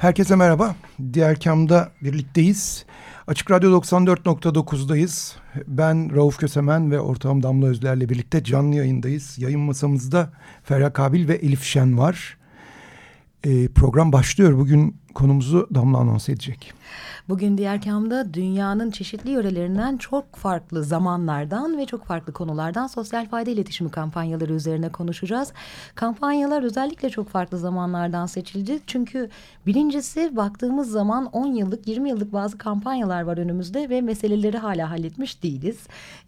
Herkese merhaba. Diğer kamda birlikteyiz. Açık Radyo 94.9'dayız. Ben Rauf Kösemen ve ortağım Damla Özler'le birlikte canlı yayındayız. Yayın masamızda Ferha Kabil ve Elif Şen var. Ee, program başlıyor. Bugün konumuzu Damla anons edecek. Bugün diğer kamda dünyanın çeşitli yörelerinden çok farklı zamanlardan ve çok farklı konulardan sosyal fayda iletişimi kampanyaları üzerine konuşacağız. Kampanyalar özellikle çok farklı zamanlardan seçildi. Çünkü birincisi baktığımız zaman 10 yıllık 20 yıllık bazı kampanyalar var önümüzde ve meseleleri hala halletmiş değiliz.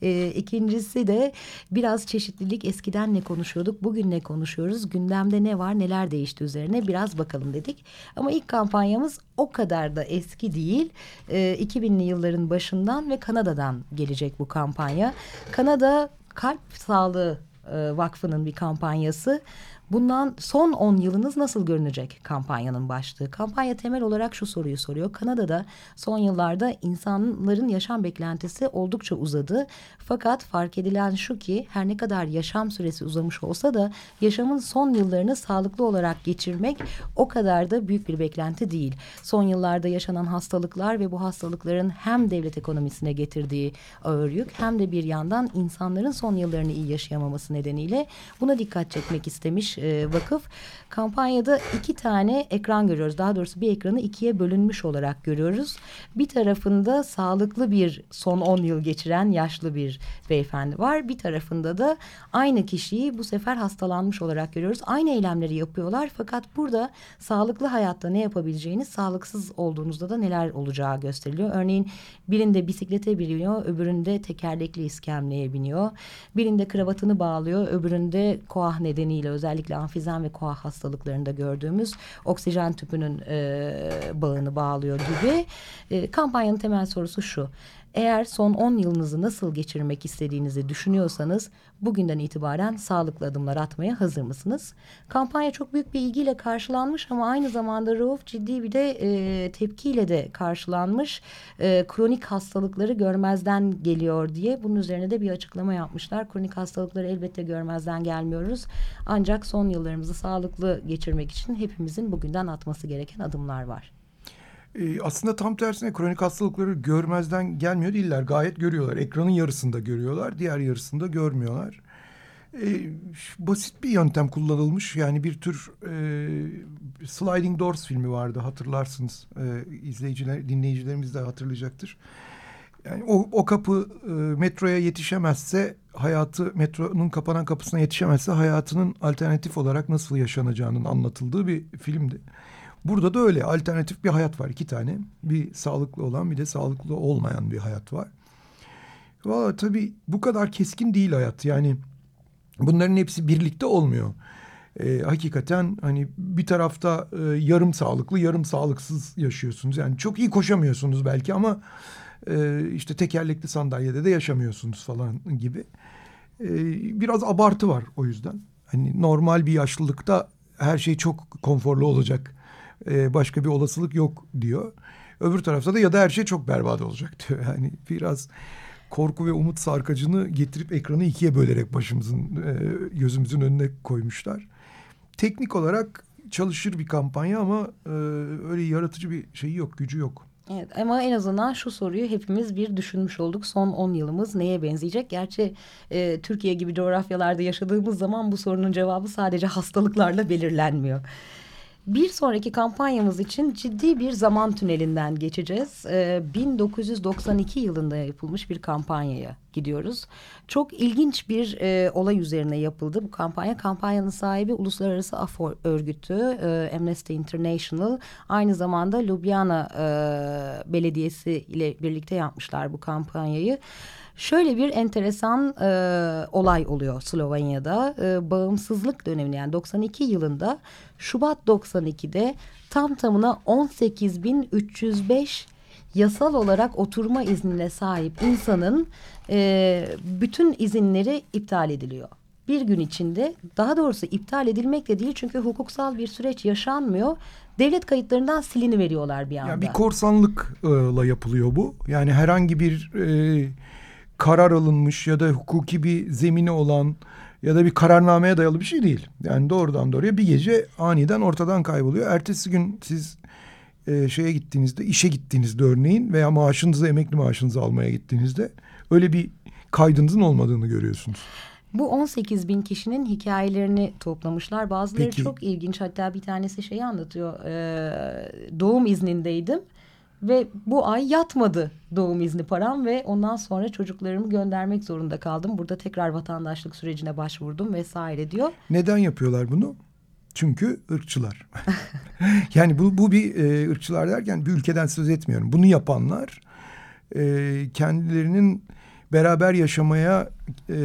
Ee, ikincisi de biraz çeşitlilik eskiden ne konuşuyorduk bugün ne konuşuyoruz gündemde ne var neler değişti üzerine biraz bakalım dedik. Ama ilk kampanyamız o kadar da eski değil. E, 2000'li yılların başından ve Kanada'dan gelecek bu kampanya. Kanada Kalp Sağlığı e, Vakfı'nın bir kampanyası. Bundan son 10 yılınız nasıl görünecek kampanyanın başlığı? Kampanya temel olarak şu soruyu soruyor. Kanada'da son yıllarda insanların yaşam beklentisi oldukça uzadı. Fakat fark edilen şu ki her ne kadar yaşam süresi uzamış olsa da yaşamın son yıllarını sağlıklı olarak geçirmek o kadar da büyük bir beklenti değil. Son yıllarda yaşanan hastalıklar ve bu hastalıkların hem devlet ekonomisine getirdiği ağır yük hem de bir yandan insanların son yıllarını iyi yaşayamaması nedeniyle buna dikkat çekmek istemiş e, vakıf. Kampanyada iki tane ekran görüyoruz. Daha doğrusu bir ekranı ikiye bölünmüş olarak görüyoruz. Bir tarafında sağlıklı bir son 10 yıl geçiren yaşlı bir beyefendi var. Bir tarafında da aynı kişiyi bu sefer hastalanmış olarak görüyoruz. Aynı eylemleri yapıyorlar fakat burada sağlıklı hayatta ne yapabileceğiniz, sağlıksız olduğunuzda da neler olacağı gösteriliyor. Örneğin birinde bisiklete biniyor, öbüründe tekerlekli iskemleye biniyor. Birinde kravatını bağlıyor, öbüründe koah nedeniyle özellikle amfizem ve koah hastalıklarında gördüğümüz oksijen tüpünün e, bağını bağlıyor gibi. E, kampanyanın temel sorusu şu. Eğer son 10 yılınızı nasıl geçirmek istediğinizi düşünüyorsanız bugünden itibaren sağlıklı adımlar atmaya hazır mısınız? Kampanya çok büyük bir ilgiyle karşılanmış ama aynı zamanda Rauf ciddi bir de e, tepkiyle de karşılanmış. E, kronik hastalıkları görmezden geliyor diye bunun üzerine de bir açıklama yapmışlar. Kronik hastalıkları elbette görmezden gelmiyoruz. Ancak son yıllarımızı sağlıklı geçirmek için hepimizin bugünden atması gereken adımlar var. E, aslında tam tersine kronik hastalıkları görmezden gelmiyor değiller. Gayet görüyorlar. Ekranın yarısında görüyorlar. Diğer yarısında görmüyorlar. E, basit bir yöntem kullanılmış. Yani bir tür e, Sliding Doors filmi vardı hatırlarsınız. E, izleyiciler, dinleyicilerimiz de hatırlayacaktır. Yani o, o kapı e, metroya yetişemezse hayatı metronun kapanan kapısına yetişemezse hayatının alternatif olarak nasıl yaşanacağının anlatıldığı bir filmdi. Burada da öyle alternatif bir hayat var iki tane. Bir sağlıklı olan bir de sağlıklı olmayan bir hayat var. Valla tabii bu kadar keskin değil hayat. Yani bunların hepsi birlikte olmuyor. Ee, hakikaten hani bir tarafta e, yarım sağlıklı yarım sağlıksız yaşıyorsunuz. Yani çok iyi koşamıyorsunuz belki ama e, işte tekerlekli sandalyede de yaşamıyorsunuz falan gibi. E, biraz abartı var o yüzden. Hani normal bir yaşlılıkta her şey çok konforlu olacak e, başka bir olasılık yok diyor. Öbür tarafta da ya da her şey çok berbat olacak diyor. Yani biraz korku ve umut sarkacını getirip ekranı ikiye bölerek başımızın e, gözümüzün önüne koymuşlar. Teknik olarak çalışır bir kampanya ama e, öyle yaratıcı bir şeyi yok, gücü yok. Evet ama en azından şu soruyu hepimiz bir düşünmüş olduk. Son 10 yılımız neye benzeyecek? Gerçi e, Türkiye gibi coğrafyalarda yaşadığımız zaman bu sorunun cevabı sadece hastalıklarla belirlenmiyor. Bir sonraki kampanyamız için ciddi bir zaman tünelinden geçeceğiz. Ee, 1992 yılında yapılmış bir kampanyaya gidiyoruz. Çok ilginç bir e, olay üzerine yapıldı bu kampanya. Kampanyanın sahibi Uluslararası Af Örgütü, e, Amnesty International. Aynı zamanda Ljubljana e, Belediyesi ile birlikte yapmışlar bu kampanyayı. Şöyle bir enteresan e, olay oluyor Slovenya'da. E, bağımsızlık döneminde yani 92 yılında Şubat 92'de tam tamına 18.305 yasal olarak oturma iznine sahip insanın e, bütün izinleri iptal ediliyor. Bir gün içinde daha doğrusu iptal edilmek de değil çünkü hukuksal bir süreç yaşanmıyor. Devlet kayıtlarından silini veriyorlar bir anda. Yani bir korsanlıkla yapılıyor bu. Yani herhangi bir e, karar alınmış ya da hukuki bir zemini olan ya da bir kararnameye dayalı bir şey değil. Yani doğrudan doğruya bir gece aniden ortadan kayboluyor. Ertesi gün siz e, şeye gittiğinizde, işe gittiğinizde örneğin veya maaşınızı, emekli maaşınızı almaya gittiğinizde öyle bir kaydınızın olmadığını görüyorsunuz. Bu 18 bin kişinin hikayelerini toplamışlar. Bazıları Peki. çok ilginç. Hatta bir tanesi şeyi anlatıyor. Ee, doğum iznindeydim ve bu ay yatmadı doğum izni param ve ondan sonra çocuklarımı göndermek zorunda kaldım. Burada tekrar vatandaşlık sürecine başvurdum vesaire diyor. Neden yapıyorlar bunu? Çünkü ırkçılar. yani bu, bu bir e, ırkçılar derken bir ülkeden söz etmiyorum. Bunu yapanlar e, kendilerinin beraber yaşamaya e,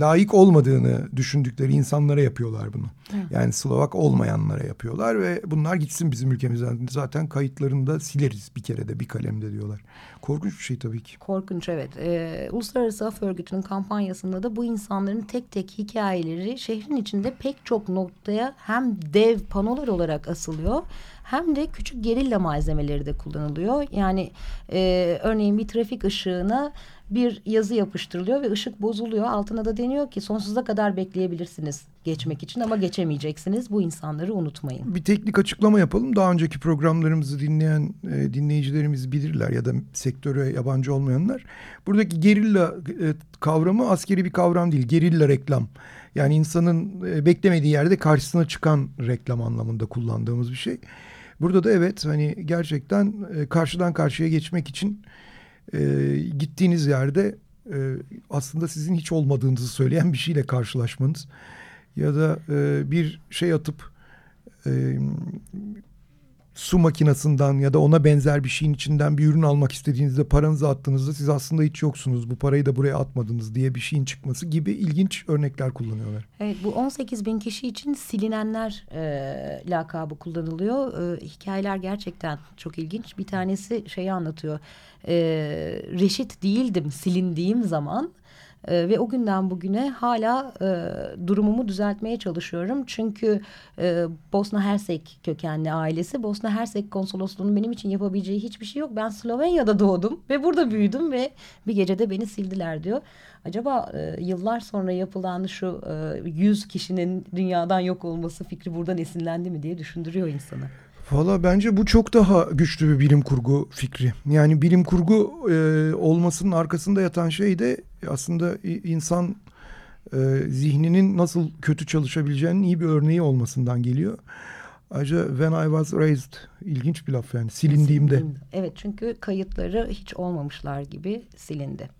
layık olmadığını düşündükleri insanlara yapıyorlar bunu. Evet. Yani Slovak olmayanlara yapıyorlar ve bunlar gitsin bizim ülkemizden. Zaten kayıtlarında sileriz bir kere de bir kalemde diyorlar. Korkunç bir şey tabii ki. Korkunç evet. Ee, Uluslararası Af Örgütü'nün kampanyasında da bu insanların tek tek hikayeleri şehrin içinde pek çok noktaya hem dev panolar olarak asılıyor hem de küçük gerilla malzemeleri de kullanılıyor. Yani e, örneğin bir trafik ışığına bir yazı yapıştırılıyor ve ışık bozuluyor. Altına da deniyor ki sonsuza kadar bekleyebilirsiniz geçmek için ama geçemeyeceksiniz. Bu insanları unutmayın. Bir teknik açıklama yapalım. Daha önceki programlarımızı dinleyen e, dinleyicilerimiz bilirler ya da sektöre yabancı olmayanlar. Buradaki gerilla e, kavramı askeri bir kavram değil. Gerilla reklam. Yani insanın e, beklemediği yerde karşısına çıkan reklam anlamında kullandığımız bir şey. Burada da evet hani gerçekten e, karşıdan karşıya geçmek için e, gittiğiniz yerde e, aslında sizin hiç olmadığınızı söyleyen bir şeyle karşılaşmanız ya da e, bir şey atıp e, su makinesinden ya da ona benzer bir şeyin içinden bir ürün almak istediğinizde paranızı attığınızda siz aslında hiç yoksunuz. Bu parayı da buraya atmadınız diye bir şeyin çıkması gibi ilginç örnekler kullanıyorlar. Evet bu 18 bin kişi için silinenler e, lakabı kullanılıyor. E, hikayeler gerçekten çok ilginç. Bir tanesi şeyi anlatıyor. E, reşit değildim silindiğim zaman e, ve o günden bugüne hala e, durumumu düzeltmeye çalışıyorum. Çünkü e, Bosna Hersek kökenli ailesi Bosna Hersek konsolosluğunun benim için yapabileceği hiçbir şey yok. Ben Slovenya'da doğdum ve burada büyüdüm ve bir gecede beni sildiler diyor. Acaba e, yıllar sonra yapılan şu e, 100 kişinin dünyadan yok olması fikri buradan esinlendi mi diye düşündürüyor insanı. Valla bence bu çok daha güçlü bir bilim kurgu fikri. Yani bilim kurgu e, olmasının arkasında yatan şey de aslında insan e, zihninin nasıl kötü çalışabileceğinin iyi bir örneği olmasından geliyor. Ayrıca when I was raised ilginç bir laf yani silindiğimde. Evet çünkü kayıtları hiç olmamışlar gibi silindi.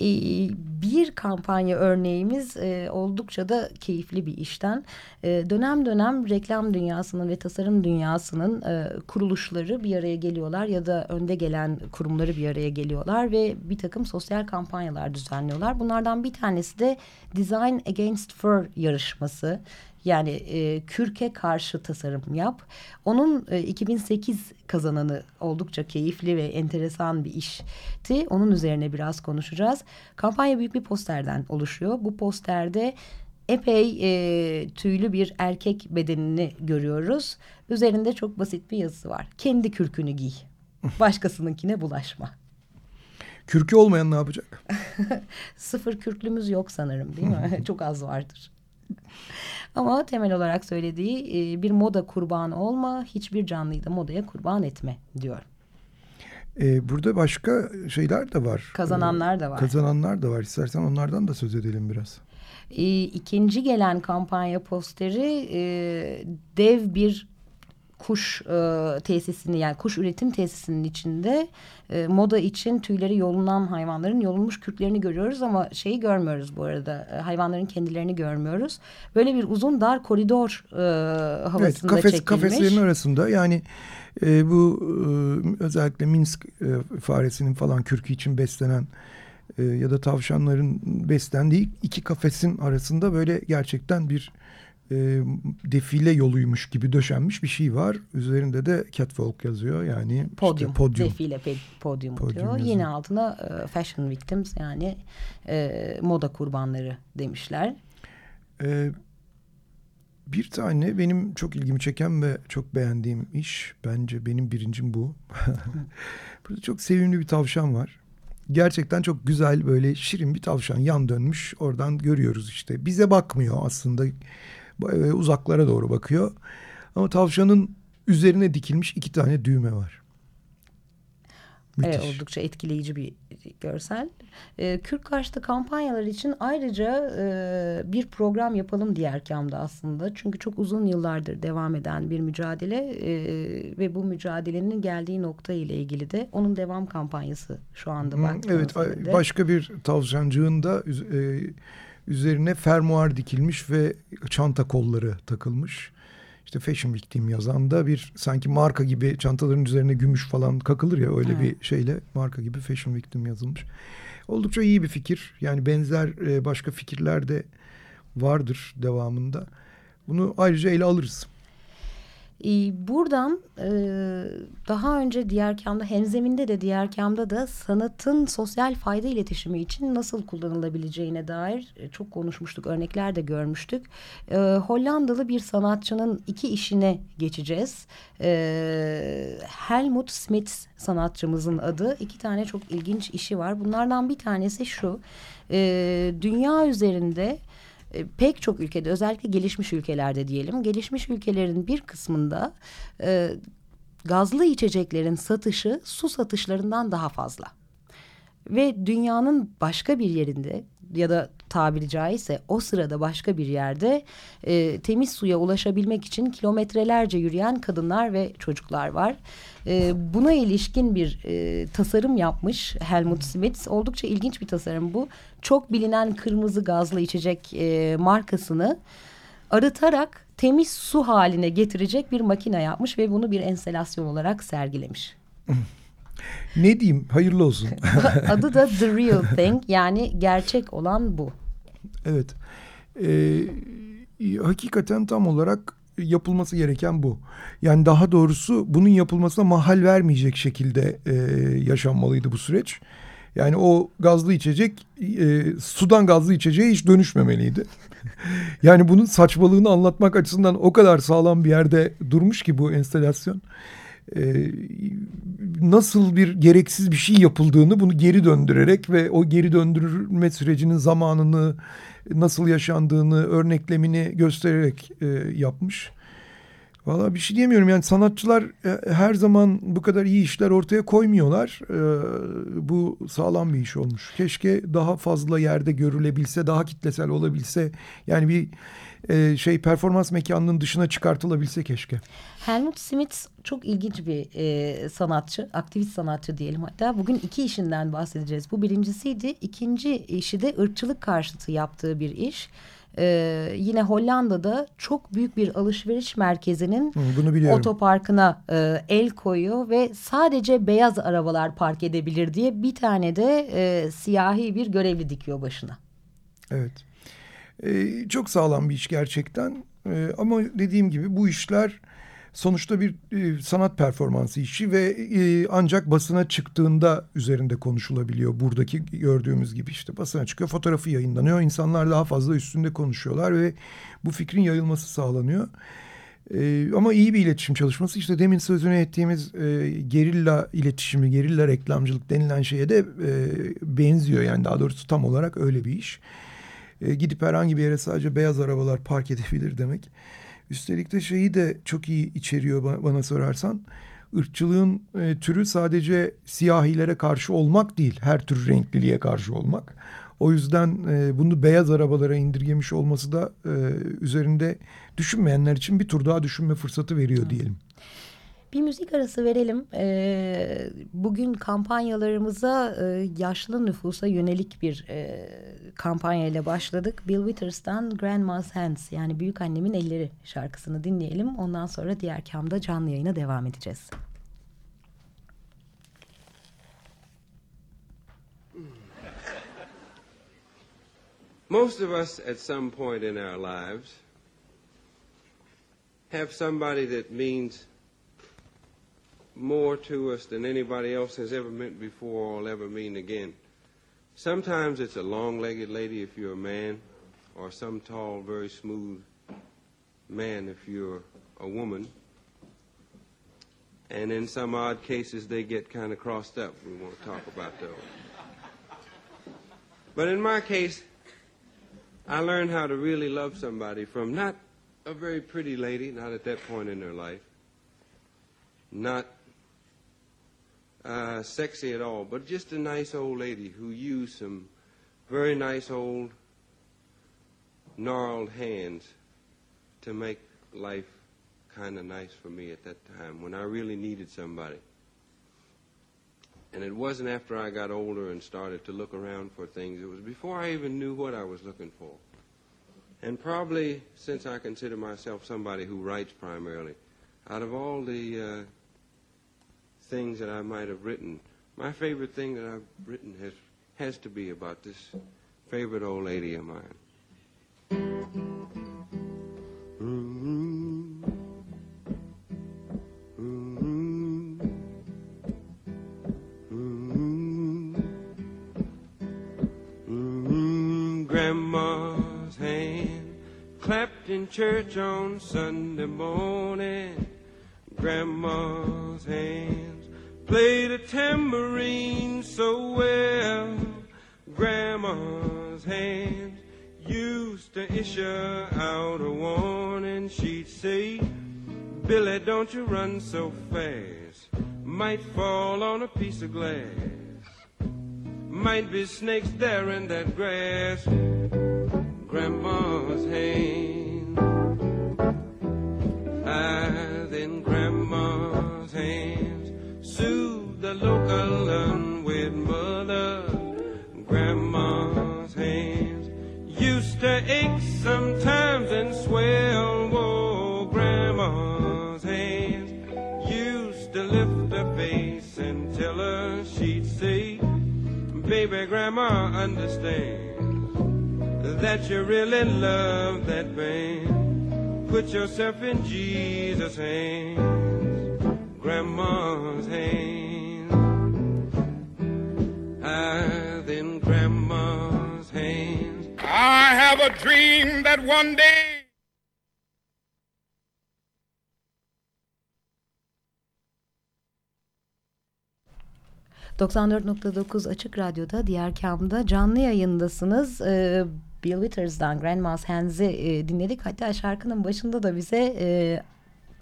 Ee, bir kampanya örneğimiz e, oldukça da keyifli bir işten. E, dönem dönem reklam dünyasının ve tasarım dünyasının e, kuruluşları bir araya geliyorlar ya da önde gelen kurumları bir araya geliyorlar ve bir takım sosyal kampanyalar düzenliyorlar. Bunlardan bir tanesi de Design Against Fur yarışması. Yani e, kürke karşı tasarım yap. Onun e, 2008 kazananı oldukça keyifli ve enteresan bir işti. Onun üzerine biraz konuşacağız. Kampanya büyük bir posterden oluşuyor. Bu posterde epey e, tüylü bir erkek bedenini görüyoruz. Üzerinde çok basit bir yazısı var. Kendi kürkünü giy. Başkasınınkine bulaşma. Kürkü olmayan ne yapacak? Sıfır kürklümüz yok sanırım değil mi? çok az vardır. Ama temel olarak söylediği e, bir moda kurbanı olma, hiçbir canlıyı da modaya kurban etme diyor. Ee, burada başka şeyler de var. Kazananlar da var. Kazananlar da var. İstersen onlardan da söz edelim biraz. E, ikinci gelen kampanya posteri e, dev bir kuş e, tesisini yani kuş üretim tesisinin içinde e, moda için tüyleri yolunan hayvanların yolunmuş kürklerini görüyoruz ama şeyi görmüyoruz bu arada e, hayvanların kendilerini görmüyoruz. Böyle bir uzun dar koridor e, havasında evet, kafes, çekilmiş. Kafeslerin arasında yani e, bu e, özellikle Minsk e, faresinin falan kürkü için beslenen e, ya da tavşanların beslendiği iki kafesin arasında böyle gerçekten bir e, defile yoluymuş gibi döşenmiş bir şey var. Üzerinde de catwalk yazıyor yani podyum, işte podyum. defile podyum, podyum diyor. Yazıyor. Yine altına e, fashion victims yani e, moda kurbanları demişler. E, bir tane benim çok ilgimi çeken ve çok beğendiğim iş bence benim birincim bu. Burada çok sevimli bir tavşan var. Gerçekten çok güzel böyle şirin bir tavşan yan dönmüş oradan görüyoruz işte. Bize bakmıyor aslında uzaklara doğru bakıyor. Ama tavşanın üzerine dikilmiş iki tane düğme var. Müthiş. Evet, oldukça etkileyici bir görsel. E, Kürt karşıtı kampanyalar için ayrıca e, bir program yapalım diğer kamda aslında. Çünkü çok uzun yıllardır devam eden bir mücadele e, ve bu mücadelenin geldiği nokta ile ilgili de onun devam kampanyası şu anda. Hı, evet başka bir tavşancığın da e, üzerine fermuar dikilmiş ve çanta kolları takılmış. İşte Fashion Victim yazan da bir sanki marka gibi çantaların üzerine gümüş falan kakılır ya öyle evet. bir şeyle marka gibi Fashion Victim yazılmış. Oldukça iyi bir fikir. Yani benzer e, başka fikirler de vardır devamında. Bunu ayrıca ele alırız. Ee, buradan e, daha önce diğer kamda hemzeminde de diğer kamda da sanatın sosyal fayda iletişimi için nasıl kullanılabileceğine dair e, çok konuşmuştuk. Örnekler de görmüştük. E, Hollandalı bir sanatçının iki işine geçeceğiz. Helmut Smith sanatçımızın adı. iki tane çok ilginç işi var. Bunlardan bir tanesi şu. Dünya üzerinde e, pek çok ülkede özellikle gelişmiş ülkelerde diyelim gelişmiş ülkelerin bir kısmında e, gazlı içeceklerin satışı su satışlarından daha fazla. Ve dünyanın başka bir yerinde ya da tabiri caizse o sırada başka bir yerde e, temiz suya ulaşabilmek için kilometrelerce yürüyen kadınlar ve çocuklar var. E, buna ilişkin bir e, tasarım yapmış Helmut Smith. Oldukça ilginç bir tasarım bu. Çok bilinen kırmızı gazlı içecek e, markasını arıtarak temiz su haline getirecek bir makine yapmış ve bunu bir enstelasyon olarak sergilemiş. Ne diyeyim? Hayırlı olsun. Adı da The Real Thing yani gerçek olan bu. Evet. Ee, hakikaten tam olarak yapılması gereken bu. Yani daha doğrusu bunun yapılmasına mahal vermeyecek şekilde e, yaşanmalıydı bu süreç. Yani o gazlı içecek e, sudan gazlı içeceğe hiç dönüşmemeliydi. yani bunun saçmalığını anlatmak açısından o kadar sağlam bir yerde durmuş ki bu enstelasyon. E, nasıl bir gereksiz bir şey yapıldığını bunu geri döndürerek ve o geri döndürme sürecinin zamanını nasıl yaşandığını örneklemini göstererek e, yapmış. Valla bir şey diyemiyorum yani sanatçılar e, her zaman bu kadar iyi işler ortaya koymuyorlar. E, bu sağlam bir iş olmuş. Keşke daha fazla yerde görülebilse, daha kitlesel olabilse. Yani bir e, şey performans mekanının dışına çıkartılabilse keşke. Helmut Smith çok ilginç bir e, sanatçı, aktivist sanatçı diyelim hatta. Bugün iki işinden bahsedeceğiz. Bu birincisiydi. İkinci işi de ırkçılık karşıtı yaptığı bir iş. Ee, yine Hollanda'da çok büyük bir alışveriş merkezinin Bunu otoparkına e, el koyuyor ve sadece beyaz arabalar park edebilir diye bir tane de e, siyahi bir görevli dikiyor başına. Evet. Ee, çok sağlam bir iş gerçekten. Ee, ama dediğim gibi bu işler sonuçta bir e, sanat performansı işi ve e, ancak basına çıktığında üzerinde konuşulabiliyor. Buradaki gördüğümüz gibi işte basına çıkıyor, fotoğrafı yayınlanıyor. İnsanlar daha fazla üstünde konuşuyorlar ve bu fikrin yayılması sağlanıyor. E, ama iyi bir iletişim çalışması işte demin sözünü ettiğimiz e, gerilla iletişimi, gerilla reklamcılık denilen şeye de e, benziyor. Yani daha doğrusu tam olarak öyle bir iş. E, gidip herhangi bir yere sadece beyaz arabalar park edebilir demek. Üstelik de şeyi de çok iyi içeriyor bana, sorarsan. Irkçılığın e, türü sadece siyahilere karşı olmak değil, her tür renkliliğe karşı olmak. O yüzden e, bunu beyaz arabalara indirgemiş olması da e, üzerinde düşünmeyenler için bir tur daha düşünme fırsatı veriyor diyelim. Bir müzik arası verelim. Ee, bugün kampanyalarımıza e, yaşlı nüfusa yönelik bir e, kampanya ile başladık. Bill Withers'tan Grandma's Hands yani Büyük Annemin Elleri şarkısını dinleyelim. Ondan sonra diğer kamda canlı yayına devam edeceğiz. Most of us at some point in our lives have somebody that means more to us than anybody else has ever meant before or will ever mean again. Sometimes it's a long-legged lady if you're a man, or some tall, very smooth man if you're a woman. And in some odd cases, they get kind of crossed up. We won't talk about those. But in my case, I learned how to really love somebody from not a very pretty lady, not at that point in their life, not uh, sexy at all, but just a nice old lady who used some very nice old gnarled hands to make life kind of nice for me at that time when I really needed somebody. And it wasn't after I got older and started to look around for things. It was before I even knew what I was looking for. And probably since I consider myself somebody who writes primarily, out of all the uh, things that I might have written. My favorite thing that I've written has has to be about this favorite old lady of mine. Grandma's hand clapped in church on Sunday morning grandma's hands played a tambourine so well. Grandma's hands used to issue out a warning. She'd say, Billy, don't you run so fast. Might fall on a piece of glass. Might be snakes there in that grass. Grandma's hands in ah, grandma's hands. The local unwed mother. Grandma's hands used to ache sometimes and swell. Whoa, grandma's hands used to lift her face and tell her she'd say, Baby, grandma understands that you really love that band. Put yourself in Jesus' hands, Grandma's hands. Ah, then Grandma's hands. I have a dream that one day. ...94.9 Açık Radyo'da diğer kamda canlı yayındasınız. Ee, Bill Withers'dan Grandma's Hands'i e, dinledik. Hatta şarkının başında da bize e,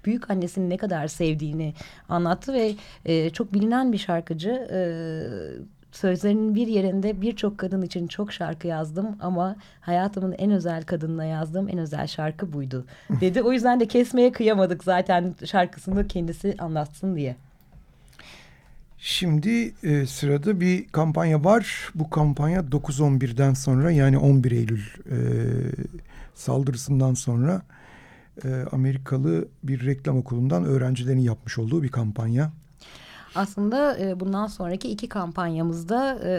büyük annesini ne kadar sevdiğini anlattı ve e, çok bilinen bir şarkıcı. E, sözlerinin bir yerinde birçok kadın için çok şarkı yazdım ama hayatımın en özel kadınına yazdığım en özel şarkı buydu dedi. o yüzden de kesmeye kıyamadık zaten şarkısını kendisi anlatsın diye. Şimdi e, sırada bir kampanya var. Bu kampanya 9-11'den sonra yani 11 Eylül e, saldırısından sonra e, Amerikalı bir reklam okulundan öğrencilerin yapmış olduğu bir kampanya. Aslında e, bundan sonraki iki kampanyamızda e,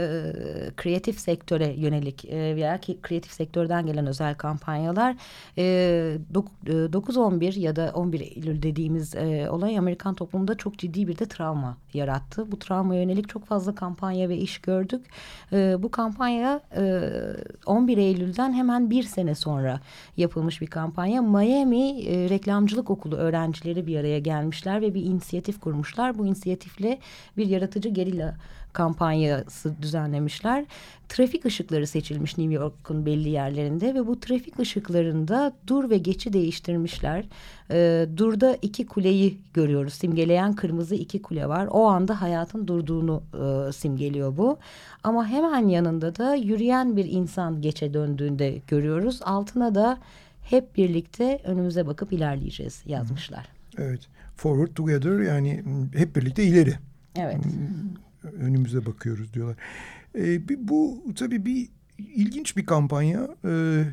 kreatif sektöre yönelik e, veya ki kreatif sektörden gelen özel kampanyalar. E, 9-11 ya da 11 Eylül dediğimiz e, olay Amerikan toplumunda çok ciddi bir de travma yarattı. Bu travma yönelik çok fazla kampanya ve iş gördük. E, bu kampanya e, 11 Eylül'den hemen bir sene sonra yapılmış bir kampanya. Miami e, Reklamcılık Okulu öğrencileri bir araya gelmişler ve bir inisiyatif kurmuşlar. Bu inisiyatif ekiple bir yaratıcı gerilla kampanyası düzenlemişler. Trafik ışıkları seçilmiş New York'un belli yerlerinde ve bu trafik ışıklarında dur ve geçi değiştirmişler. E, durda iki kuleyi görüyoruz. Simgeleyen kırmızı iki kule var. O anda hayatın durduğunu e, simgeliyor bu. Ama hemen yanında da yürüyen bir insan geçe döndüğünde görüyoruz. Altına da hep birlikte önümüze bakıp ilerleyeceğiz yazmışlar. Evet. Forward together yani hep birlikte ileri. Evet. Önümüze bakıyoruz diyorlar. Ee, bu tabii bir ilginç bir kampanya. Ee,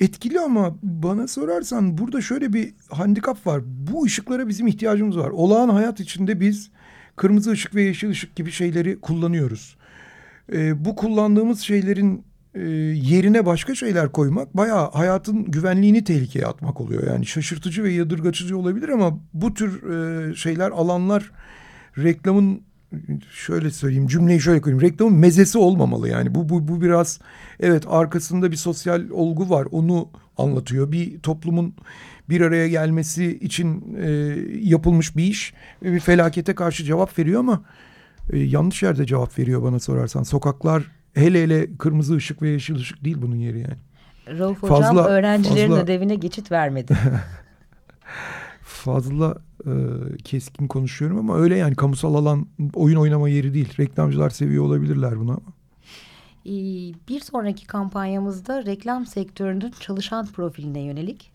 etkili ama bana sorarsan burada şöyle bir handikap var. Bu ışıklara bizim ihtiyacımız var. Olağan hayat içinde biz kırmızı ışık ve yeşil ışık gibi şeyleri kullanıyoruz. Ee, bu kullandığımız şeylerin e, yerine başka şeyler koymak bayağı hayatın güvenliğini tehlikeye atmak oluyor. Yani şaşırtıcı ve yadırgaçıcı olabilir ama bu tür e, şeyler alanlar reklamın şöyle söyleyeyim cümleyi şöyle koyayım reklamın mezesi olmamalı. Yani bu bu bu biraz evet arkasında bir sosyal olgu var onu anlatıyor. Bir toplumun bir araya gelmesi için e, yapılmış bir iş bir felakete karşı cevap veriyor ama e, yanlış yerde cevap veriyor bana sorarsan. Sokaklar hele hele kırmızı ışık ve yeşil ışık değil bunun yeri yani. Rauf Hocam fazla, öğrencilerin fazla... ödevine geçit vermedi. fazla e, keskin konuşuyorum ama öyle yani kamusal alan oyun oynama yeri değil. Reklamcılar seviyor olabilirler bunu ama. Ee, bir sonraki kampanyamızda reklam sektörünün çalışan profiline yönelik.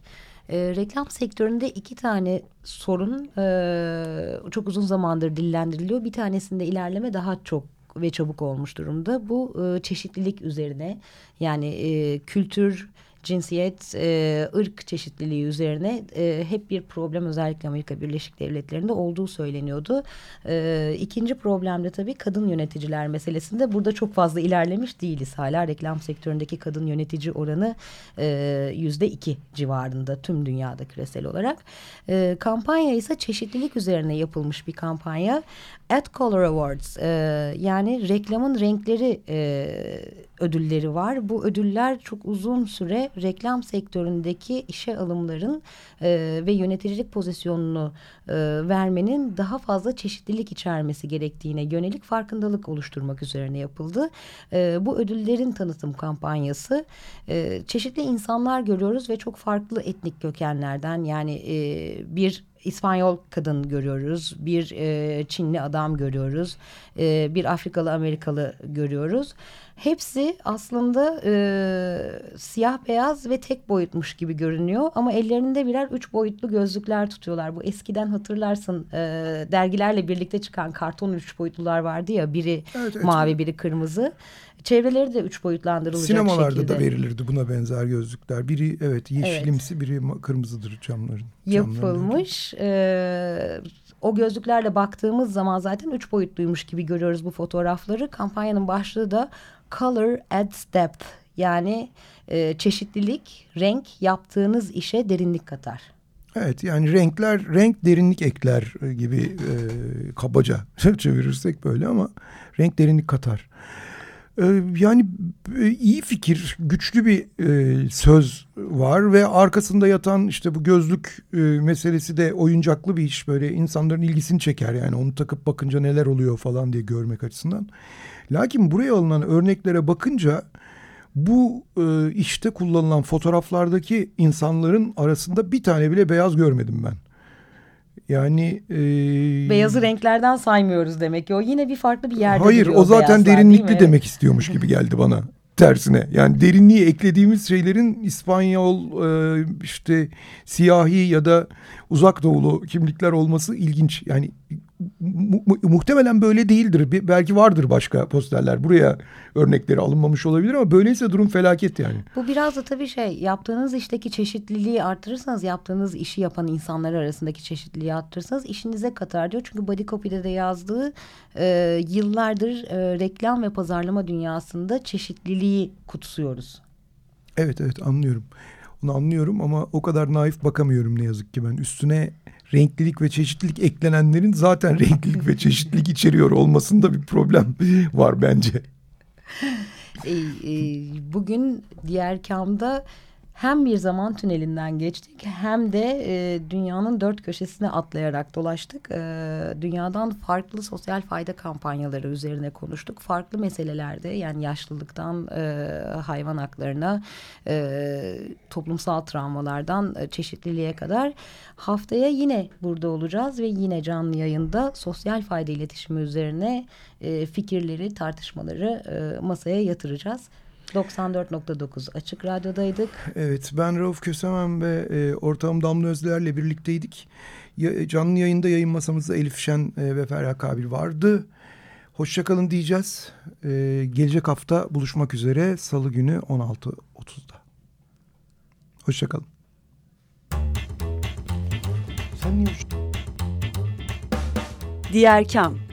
E, reklam sektöründe iki tane sorun e, çok uzun zamandır dillendiriliyor. Bir tanesinde ilerleme daha çok ve çabuk olmuş durumda. Bu e, çeşitlilik üzerine yani e, kültür, cinsiyet, e, ırk çeşitliliği üzerine e, hep bir problem özellikle Amerika Birleşik Devletleri'nde olduğu söyleniyordu. E, ikinci problem de tabii kadın yöneticiler meselesinde. Burada çok fazla ilerlemiş değiliz. Hala reklam sektöründeki kadın yönetici oranı e, yüzde iki civarında tüm dünyada küresel olarak. E, kampanya ise çeşitlilik üzerine yapılmış bir kampanya. Ad Color Awards e, yani reklamın renkleri e, ödülleri var. Bu ödüller çok uzun süre reklam sektöründeki işe alımların e, ve yöneticilik pozisyonunu e, vermenin daha fazla çeşitlilik içermesi gerektiğine yönelik farkındalık oluşturmak üzerine yapıldı. E, bu ödüllerin tanıtım kampanyası e, çeşitli insanlar görüyoruz ve çok farklı etnik kökenlerden yani e, bir İspanyol kadın görüyoruz, bir e, Çinli adam görüyoruz, e, bir Afrikalı Amerikalı görüyoruz. Hepsi aslında e, siyah beyaz ve tek boyutmuş gibi görünüyor ama ellerinde birer üç boyutlu gözlükler tutuyorlar. Bu eskiden hatırlarsın e, dergilerle birlikte çıkan karton üç boyutlular vardı ya biri evet, evet, mavi biri kırmızı. Çevreleri de üç boyutlandırılacak Sinemalarda şekilde. da verilirdi buna benzer gözlükler. Biri evet yeşilimsi evet. biri kırmızıdır camların. Yapılmış. Ee, o gözlüklerle baktığımız zaman zaten üç boyutluymuş gibi görüyoruz bu fotoğrafları. Kampanyanın başlığı da Color adds depth yani e, çeşitlilik renk yaptığınız işe derinlik katar. Evet yani renkler renk derinlik ekler gibi e, kabaca çevirirsek böyle ama renk derinlik katar. Ee, yani e, iyi fikir, güçlü bir e, söz var ve arkasında yatan işte bu gözlük e, meselesi de oyuncaklı bir iş. Böyle insanların ilgisini çeker yani onu takıp bakınca neler oluyor falan diye görmek açısından. Lakin buraya alınan örneklere bakınca bu işte kullanılan fotoğraflardaki insanların arasında bir tane bile beyaz görmedim ben. Yani e... beyazı renklerden saymıyoruz demek ki. O yine bir farklı bir yerde Hayır, o zaten derinlikli demek istiyormuş gibi geldi bana. Tersine. Yani derinliği eklediğimiz şeylerin İspanyol, e, işte siyahi ya da uzak doğulu kimlikler olması ilginç. Yani mu muhtemelen böyle değildir. Belki vardır başka posterler. Buraya örnekleri alınmamış olabilir ama böyleyse durum felaket yani. Bu biraz da tabii şey yaptığınız işteki çeşitliliği arttırırsanız yaptığınız işi yapan insanlar arasındaki çeşitliliği arttırırsanız işinize katar diyor. Çünkü Body Copy'de de yazdığı e, yıllardır e, reklam ve pazarlama dünyasında çeşitliliği kutsuyoruz. Evet evet anlıyorum. Onu anlıyorum ama o kadar naif bakamıyorum ne yazık ki ben. Üstüne renklilik ve çeşitlilik eklenenlerin zaten renklilik ve çeşitlilik içeriyor olmasında bir problem var bence. E, e, bugün diğer kamda hem bir zaman tünelinden geçtik hem de e, dünyanın dört köşesine atlayarak dolaştık. E, dünyadan farklı sosyal fayda kampanyaları üzerine konuştuk. Farklı meselelerde yani yaşlılıktan e, hayvan haklarına, e, toplumsal travmalardan e, çeşitliliğe kadar haftaya yine burada olacağız ve yine canlı yayında sosyal fayda iletişimi üzerine e, fikirleri, tartışmaları e, masaya yatıracağız. 94.9 Açık Radyo'daydık. Evet ben Rauf Kösemen ve e, ortağım Damla Özler'le birlikteydik. Ya, canlı yayında yayın masamızda Elif Şen e, ve Ferhat Kabil vardı. Hoşçakalın diyeceğiz. E, gelecek hafta buluşmak üzere salı günü 16.30'da. Hoşçakalın. Sen niye Diğer Kam